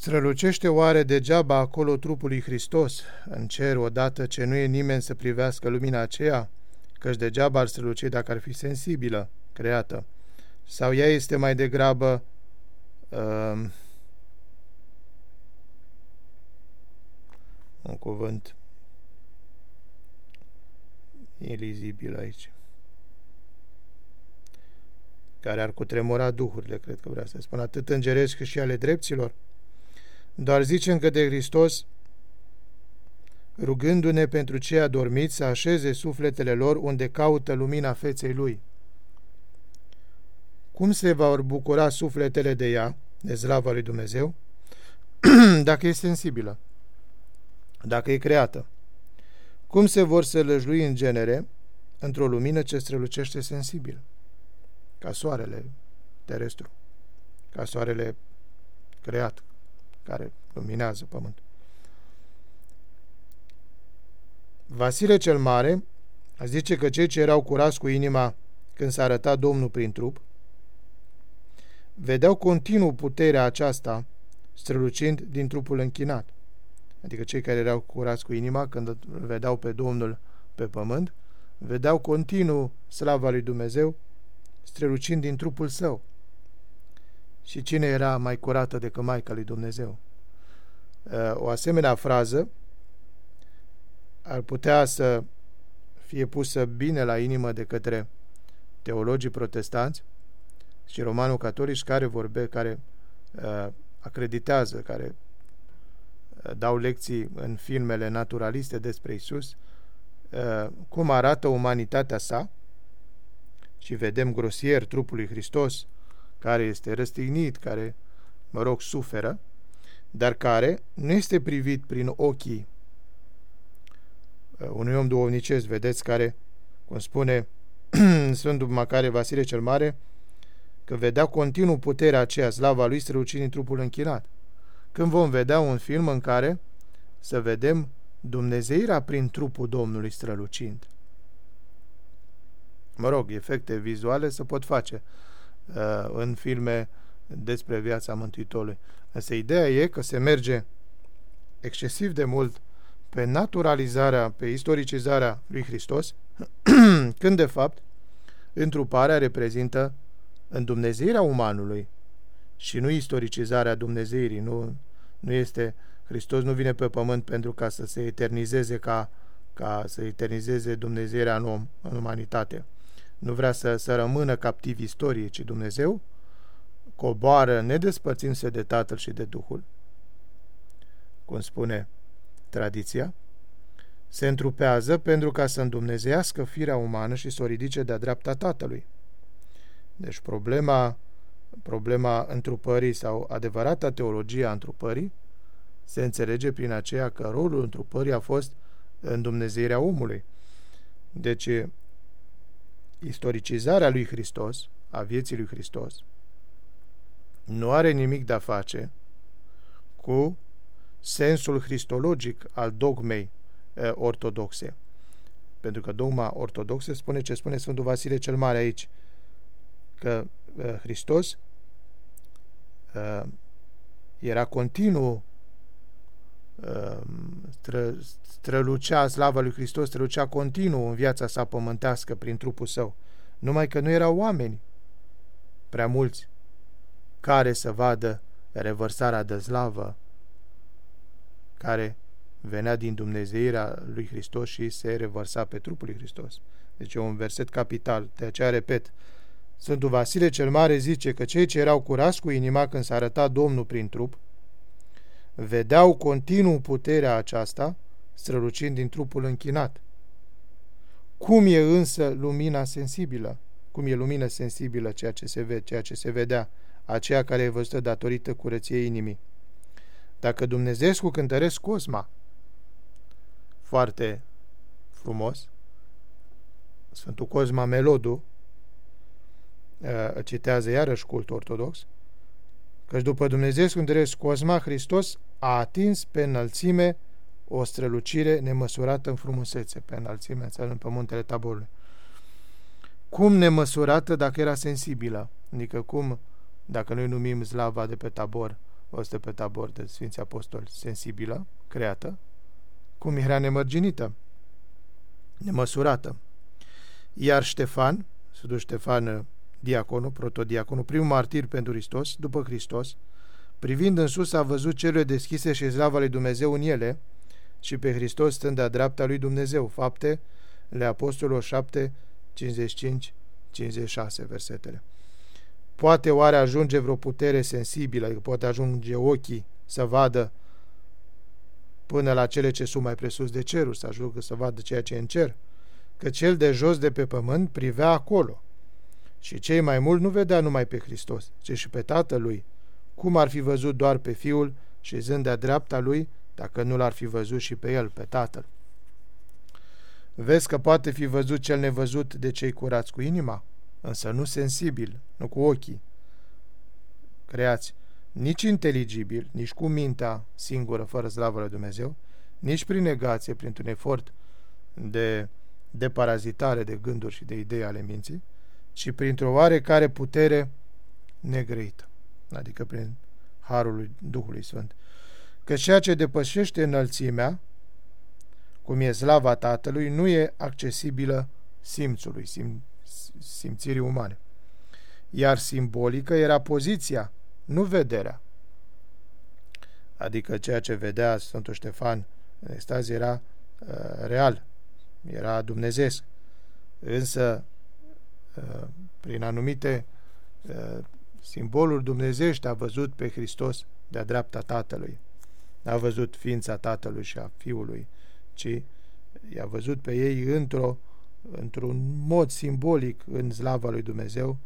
Strălucește oare degeaba acolo trupul lui Hristos, în cer, odată ce nu e nimeni să privească lumina aceea? Căci degeaba ar străluci dacă ar fi sensibilă, creată. Sau ea este mai degrabă uh, un cuvânt ilizibil aici care ar cutremura duhurile, cred că vrea să spun, atât îngerești cât și ale dreptilor. Doar zicem că de Hristos, rugându-ne pentru cei adormiți, să așeze sufletele lor unde caută lumina feței Lui. Cum se vor bucura sufletele de ea, de slava lui Dumnezeu, dacă e sensibilă, dacă e creată? Cum se vor sălăjlui în genere într-o lumină ce strălucește sensibil? Ca soarele terestru, ca soarele creat, care luminează pământul. Vasile cel Mare zice că cei ce erau curați cu inima când s-a arătat Domnul prin trup, vedeau continuu puterea aceasta strălucind din trupul închinat. Adică cei care erau curați cu inima când vedeau pe Domnul pe pământ, vedeau continuu slava lui Dumnezeu strălucind din trupul său. Și cine era mai curată decât Maica lui Dumnezeu? Uh, o asemenea frază ar putea să fie pusă bine la inimă de către teologii protestanți și romanul catolici care vorbe, care uh, acreditează, care uh, dau lecții în filmele naturaliste despre Isus, uh, cum arată umanitatea sa și vedem grosier trupul lui Hristos, care este răstignit, care, mă rog, suferă, dar care nu este privit prin ochii uh, unui om duovnicesc, vedeți, care, cum spune Sfântul Macare Vasile cel Mare, că vedea continuu puterea aceea, slava lui strălucind în trupul închinat. Când vom vedea un film în care să vedem Dumnezeirea prin trupul Domnului strălucind. Mă rog, efecte vizuale se pot face uh, în filme despre viața Mântuitorului. Însă ideea e că se merge excesiv de mult pe naturalizarea, pe istoricizarea lui Hristos, când de fapt întruparea reprezintă îndumnezeirea umanului și nu istoricizarea Dumnezeirii. Nu, nu este, Hristos nu vine pe pământ pentru ca să se eternizeze ca, ca să eternizeze Dumnezeirea în om, în umanitate. Nu vrea să, să rămână captiv istoriei, ci Dumnezeu coboară nedespărțindu-se de Tatăl și de Duhul, cum spune tradiția, se întrupează pentru ca să îndumnezească firea umană și să o ridice de-a dreapta Tatălui. Deci problema, problema întrupării sau adevărata teologia întrupării se înțelege prin aceea că rolul întrupării a fost îndumnezeirea omului. Deci, istoricizarea lui Hristos, a vieții lui Hristos, nu are nimic de a face cu sensul cristologic al dogmei e, ortodoxe. Pentru că dogma ortodoxă spune ce spune Sfântul Vasile cel Mare aici, că e, Hristos e, era continuu stră, strălucea slava lui Hristos, strălucea continuu în viața sa pământească prin trupul său, numai că nu erau oameni prea mulți care să vadă revărsarea de slavă care venea din Dumnezeirea lui Hristos și se revărsa pe trupul lui Hristos. Deci e un verset capital. De aceea, repet, Sfântul Vasile cel Mare zice că cei ce erau curați cu inima când s-a arătat Domnul prin trup, vedeau continuu puterea aceasta strălucind din trupul închinat. Cum e însă lumina sensibilă? Cum e lumina sensibilă ceea ce se vede, ceea ce se vedea, aceea care e văzută datorită curăției inimii? Dacă Dumnezeescu cântăresc Cosma, foarte frumos, Sfântul Cosma Melodu, uh, citează iarăși cultul ortodox, căci după Dumnezeescu cântăresc Cosma, Hristos a atins pe înălțime o strălucire nemăsurată în frumusețe, pe înălțime, înțeleg, pe muntele Taborului. Cum nemăsurată dacă era sensibilă? Adică cum, dacă noi numim slava de pe Tabor văzută pe tabor de Sfinții Apostoli, sensibilă, creată, cum era nemărginită, nemăsurată. Iar Ștefan, Sfântul Ștefan, diaconul, protodiaconul, primul martir pentru Hristos, după Hristos, privind în sus a văzut cerurile deschise și slava lui Dumnezeu în ele și pe Hristos stând de-a dreapta lui Dumnezeu. Fapte, le Apostolilor 7, 55, 56 versetele. Poate oare ajunge vreo putere sensibilă, adică poate ajunge ochii să vadă până la cele ce sunt mai presus de ceruri, să ajungă să vadă ceea ce e în cer? Că cel de jos de pe pământ privea acolo și cei mai mult nu vedea numai pe Hristos, ci și pe Tatălui, cum ar fi văzut doar pe Fiul și zând de-a dreapta lui, dacă nu l-ar fi văzut și pe El, pe Tatăl. Vezi că poate fi văzut cel nevăzut de cei curați cu inima, însă nu sensibil, nu cu ochii. Creați nici inteligibil, nici cu mintea singură, fără slavă lui Dumnezeu, nici prin negație, printr-un efort de, de parazitare de gânduri și de idei ale minții, ci printr-o oarecare putere negrăită, adică prin harul lui Duhului Sfânt. Că ceea ce depășește înălțimea, cum e slava Tatălui, nu e accesibilă simțului, sim, simțirii umane. Iar simbolică era poziția, nu vederea. Adică ceea ce vedea Sfântul Ștefan în extaz era uh, real, era dumnezeesc. Însă, uh, prin anumite uh, simboluri dumnezești a văzut pe Hristos de-a dreapta Tatălui. N-a văzut ființa Tatălui și a Fiului, ci i-a văzut pe ei într-o, într-un mod simbolic în slava lui Dumnezeu,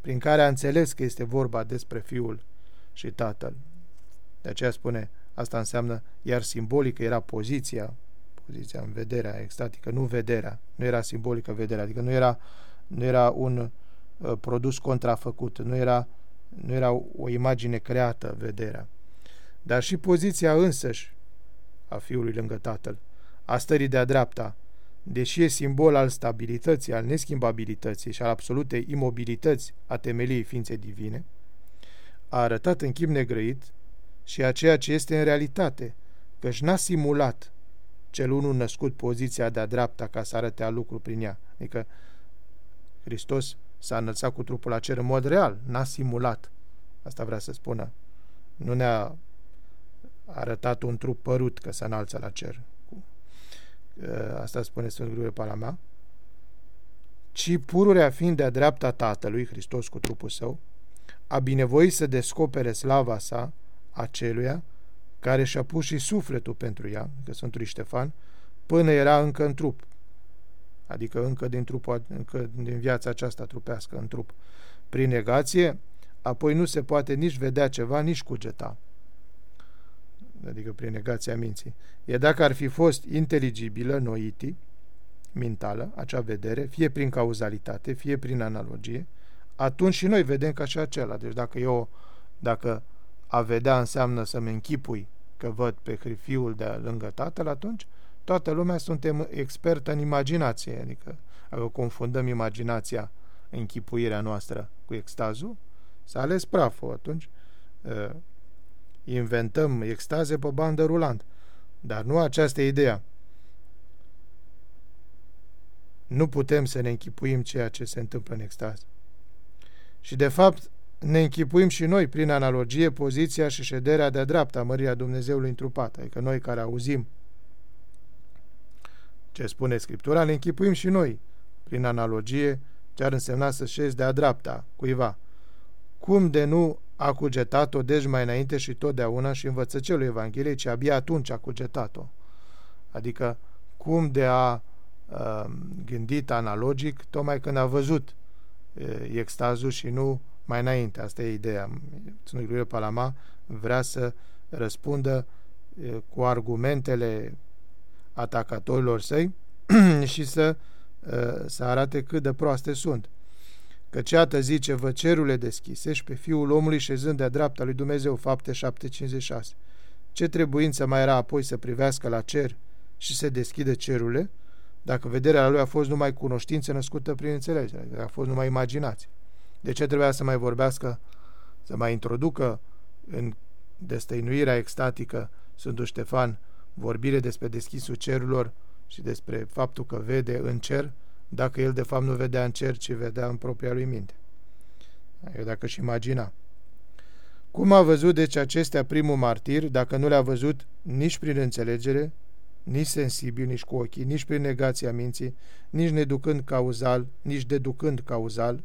prin care a înțeles că este vorba despre Fiul și Tatăl. De aceea spune, asta înseamnă, iar simbolică era poziția, poziția în vederea extatică, nu vederea, nu era simbolică vederea, adică nu era, nu era un uh, produs contrafăcut, nu era, nu era o imagine creată vederea, dar și poziția însăși a Fiului lângă Tatăl a stării de-a dreapta, deși e simbol al stabilității, al neschimbabilității și al absolutei imobilități a temeliei ființei divine, a arătat în chip negrăit și a ceea ce este în realitate, căci n-a simulat cel unul născut poziția de-a dreapta ca să arate a lucru prin ea. Adică Hristos s-a înălțat cu trupul la cer în mod real, n-a simulat. Asta vrea să spună. Nu ne-a arătat un trup părut că se înalță la cer. Uh, asta spune Sfântul Grigore Palama, ci pururea fiind de-a dreapta Tatălui, Hristos cu trupul său, a binevoit să descopere slava sa aceluia care și-a pus și sufletul pentru ea, că Sfântul Ștefan, până era încă în trup, adică încă din, trupul, încă din viața aceasta trupească în trup. Prin negație, apoi nu se poate nici vedea ceva, nici cugeta adică prin negația minții, e dacă ar fi fost inteligibilă, noiti, mentală, acea vedere, fie prin cauzalitate, fie prin analogie, atunci și noi vedem ca și acela. Deci dacă eu, dacă a vedea înseamnă să-mi închipui că văd pe fiul de lângă tatăl, atunci toată lumea suntem expertă în imaginație, adică dacă confundăm imaginația, închipuirea noastră cu extazul, s-a ales praful atunci, ă, inventăm extaze pe bandă rulant. Dar nu această idee. Nu putem să ne închipuim ceea ce se întâmplă în extaz. Și de fapt ne închipuim și noi prin analogie poziția și șederea de-a dreapta mărirea Dumnezeului întrupat, adică noi care auzim ce spune Scriptura, ne închipuim și noi prin analogie ce ar însemna să șezi de-a dreapta cuiva. Cum de nu a cugetat-o deci mai înainte și totdeauna și învățăcelul Evangheliei, ci abia atunci a cugetat-o. Adică cum de a uh, gândit analogic, tocmai când a văzut uh, extazul și nu mai înainte. Asta e ideea. Sfântul Palama vrea să răspundă uh, cu argumentele atacatorilor săi și să, uh, să arate cât de proaste sunt. Căci iată zice, vă cerurile deschise și pe Fiul omului șezând de-a dreapta lui Dumnezeu, fapte 756. Ce trebuință mai era apoi să privească la cer și să deschidă cerurile, dacă vederea lui a fost numai cunoștință născută prin înțelegere, adică a fost numai imaginație? De ce trebuia să mai vorbească, să mai introducă în destăinuirea extatică Sfântul Ștefan, vorbire despre deschisul cerurilor și despre faptul că vede în cer, dacă el de fapt nu vedea în cer, ci vedea în propria lui minte. Eu dacă și imagina. Cum a văzut deci acestea primul martir, dacă nu le-a văzut nici prin înțelegere, nici sensibil, nici cu ochii, nici prin negația minții, nici neducând cauzal, nici deducând cauzal,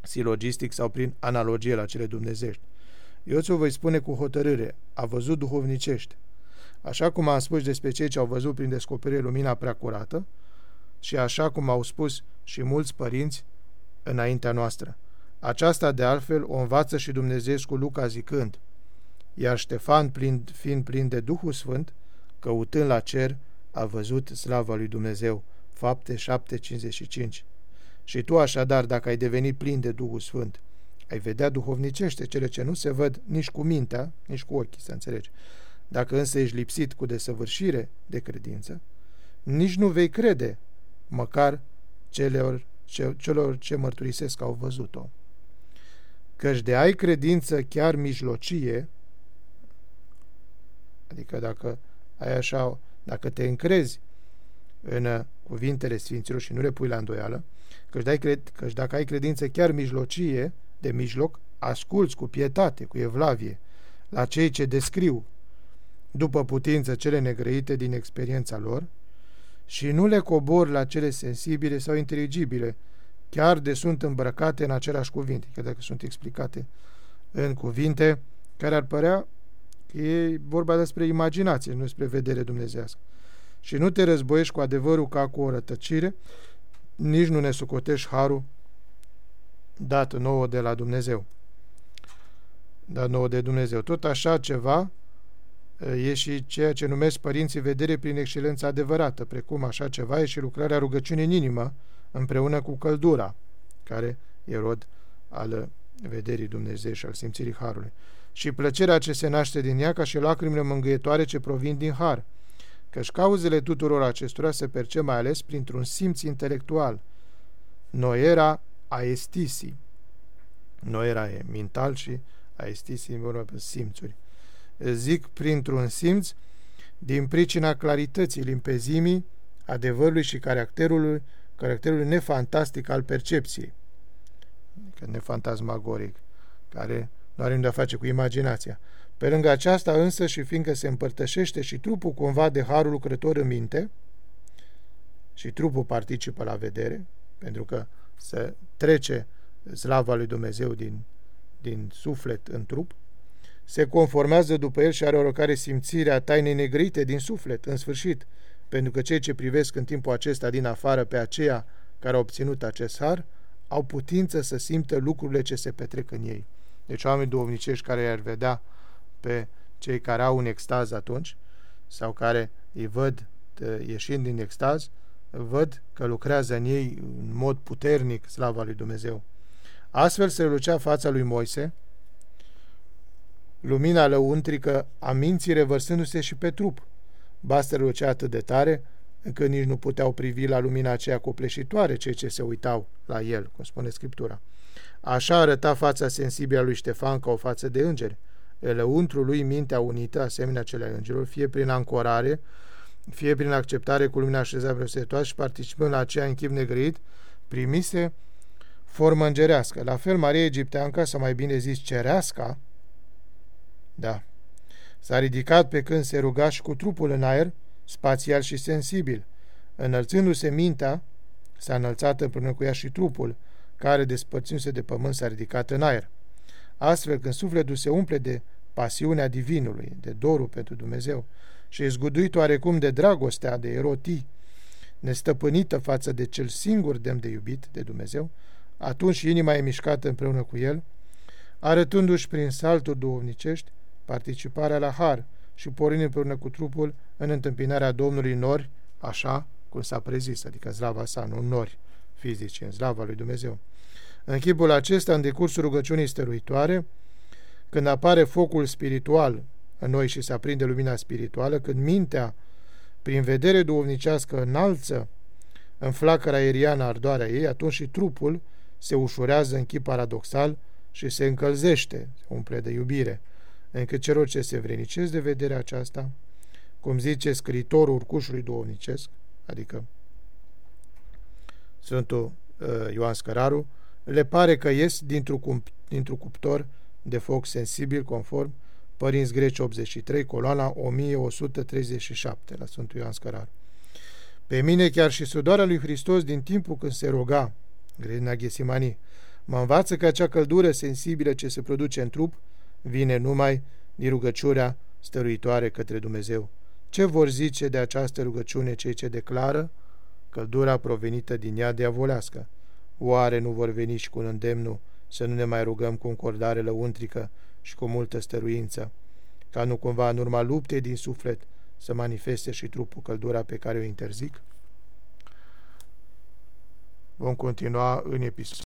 silogistic sau prin analogie la cele dumnezești. Eu ți-o voi spune cu hotărâre, a văzut duhovnicește. Așa cum am spus despre cei ce au văzut prin descoperire lumina prea curată și așa cum au spus și mulți părinți înaintea noastră. Aceasta, de altfel, o învață și Dumnezeu cu Luca zicând, iar Ștefan, plin, fiind plin de Duhul Sfânt, căutând la cer, a văzut slava lui Dumnezeu. Fapte 7.55 Și tu așadar, dacă ai devenit plin de Duhul Sfânt, ai vedea duhovnicește cele ce nu se văd nici cu mintea, nici cu ochii, să înțelegi. Dacă însă ești lipsit cu desăvârșire de credință, nici nu vei crede, măcar celor ce, celor ce mărturisesc că au văzut-o. Căci de ai credință chiar mijlocie, adică dacă ai așa, dacă te încrezi în cuvintele Sfinților și nu le pui la îndoială, căci, dai cred, căci dacă ai credință chiar mijlocie, de mijloc, asculți cu pietate, cu evlavie, la cei ce descriu, după putință, cele negrăite din experiența lor, și nu le cobor la cele sensibile sau inteligibile, chiar de sunt îmbrăcate în același cuvinte, chiar dacă sunt explicate în cuvinte care ar părea că e vorba despre imaginație, nu despre vedere dumnezească. Și nu te războiești cu adevărul ca cu o rătăcire, nici nu ne sucotești harul dat nouă de la Dumnezeu. Dat nouă de Dumnezeu. Tot așa ceva e și ceea ce numesc părinții vedere prin excelența adevărată, precum așa ceva e și lucrarea rugăciunii în inimă, împreună cu căldura, care e rod al vederii Dumnezeu și al simțirii Harului, și plăcerea ce se naște din ea ca și lacrimile mângâietoare ce provin din Har, căci cauzele tuturor acestora se percep mai ales printr-un simț intelectual. Noiera aestisi. Noiera e mental și aestisi vorba pe simțuri. Zic printr-un simț din pricina clarității, limpezimii, adevărului și caracterului caracterului nefantastic al percepției, adică nefantasmagoric, care nu are de a face cu imaginația. Pe lângă aceasta însă și fiindcă se împărtășește și trupul cumva de harul lucrător în minte, și trupul participă la vedere, pentru că se trece slava lui Dumnezeu din, din suflet în trup, se conformează după el și are oricare simțire a tainei negrite din suflet, în sfârșit, pentru că cei ce privesc în timpul acesta din afară pe aceia care au obținut acest har, au putință să simtă lucrurile ce se petrec în ei. Deci oameni duhovnicești care i-ar vedea pe cei care au un extaz atunci, sau care îi văd ieșind din extaz, văd că lucrează în ei în mod puternic slava lui Dumnezeu. Astfel se lucea fața lui Moise, lumina lăuntrică a minții revărsându-se și pe trup, Ba strălucea atât de tare, încât nici nu puteau privi la lumina aceea copleșitoare cei ce se uitau la el, cum spune Scriptura. Așa arăta fața sensibilă a lui Ștefan ca o față de îngeri. Lăuntru lui mintea unită, asemenea cele îngerilor, fie prin ancorare, fie prin acceptare cu lumina așezată preosetoasă și participând la aceea în chip negrăit, primise formă îngerească. La fel, Maria Egipteanca, sau mai bine zis cereasca, da, S-a ridicat pe când se ruga și cu trupul în aer, spațial și sensibil. Înălțându-se mintea, s-a înălțat împreună cu ea și trupul, care, despărțindu-se de pământ, s-a ridicat în aer. Astfel, când sufletul se umple de pasiunea divinului, de dorul pentru Dumnezeu, și e zguduit oarecum de dragostea de erotii, nestăpânită față de cel singur demn de iubit de Dumnezeu, atunci inima e mișcată împreună cu el, arătându-și prin salturi duhovnicești participarea la har și pornind împreună cu trupul în întâmpinarea Domnului nori, așa cum s-a prezis, adică zlava sa, nu nori fizici, în zlava lui Dumnezeu. În chipul acesta, în decursul rugăciunii stăruitoare, când apare focul spiritual în noi și se aprinde lumina spirituală, când mintea, prin vedere duovnicească, înalță în flacăra aeriană ardoarea ei, atunci și trupul se ușurează în chip paradoxal și se încălzește, se umple de iubire încât celor ce se vrenicesc de vederea aceasta, cum zice scriitorul urcușului duovnicesc, adică Sfântul uh, Ioan Scăraru, le pare că ies dintr-un dintr cuptor de foc sensibil conform Părinți Greci 83, coloana 1137 la Sfântul Ioan Scăraru. Pe mine chiar și sudoarea lui Hristos din timpul când se roga, grezna Ghesimani, mă învață că acea căldură sensibilă ce se produce în trup vine numai din rugăciunea stăruitoare către Dumnezeu. Ce vor zice de această rugăciune cei ce declară căldura provenită din ea diavolească? Oare nu vor veni și cu un îndemnul să nu ne mai rugăm cu încordare lăuntrică și cu multă stăruință, ca nu cumva în urma luptei din suflet să manifeste și trupul căldura pe care o interzic? Vom continua în episod.